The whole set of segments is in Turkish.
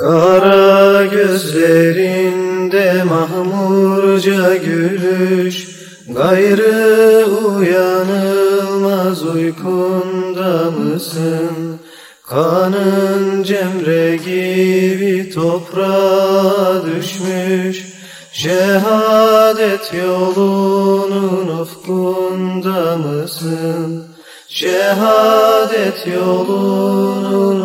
Kara gözlerinde mahmurca gülüş Gayrı uyanılmaz uykunda mısın? Kanın cemre gibi toprağa düşmüş Şehadet yolunun ufkunda mısın? Şehadet yolunun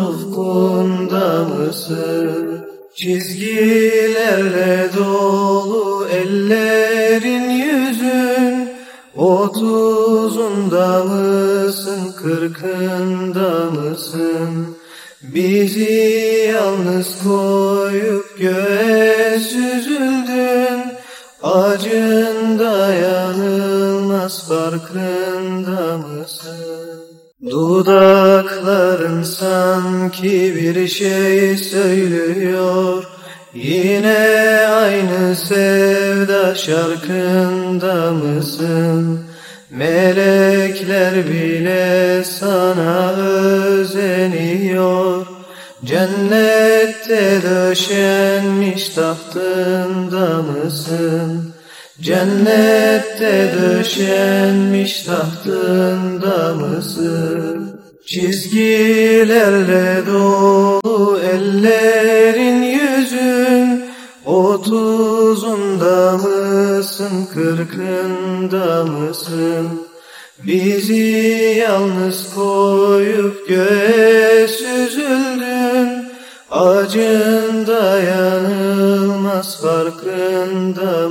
Çizgilerle dolu ellerin yüzün Otuzunda mısın, kırkında mısın? Bizi yalnız koyup göğe süzüldün Acın dayanılmaz farkında mısın? Dudakların sanki bir şey söylüyor Yine aynı sevda şarkında mısın? Melekler bile sana özeniyor Cennette döşenmiş tahtında mısın? Cennette döşenmiş tahtında mısın? Çizgilerle dolu ellerin yüzün Otuzunda mısın, kırkında mısın? Bizi yalnız koyup göğe süzüldün Acın olmaz farkında?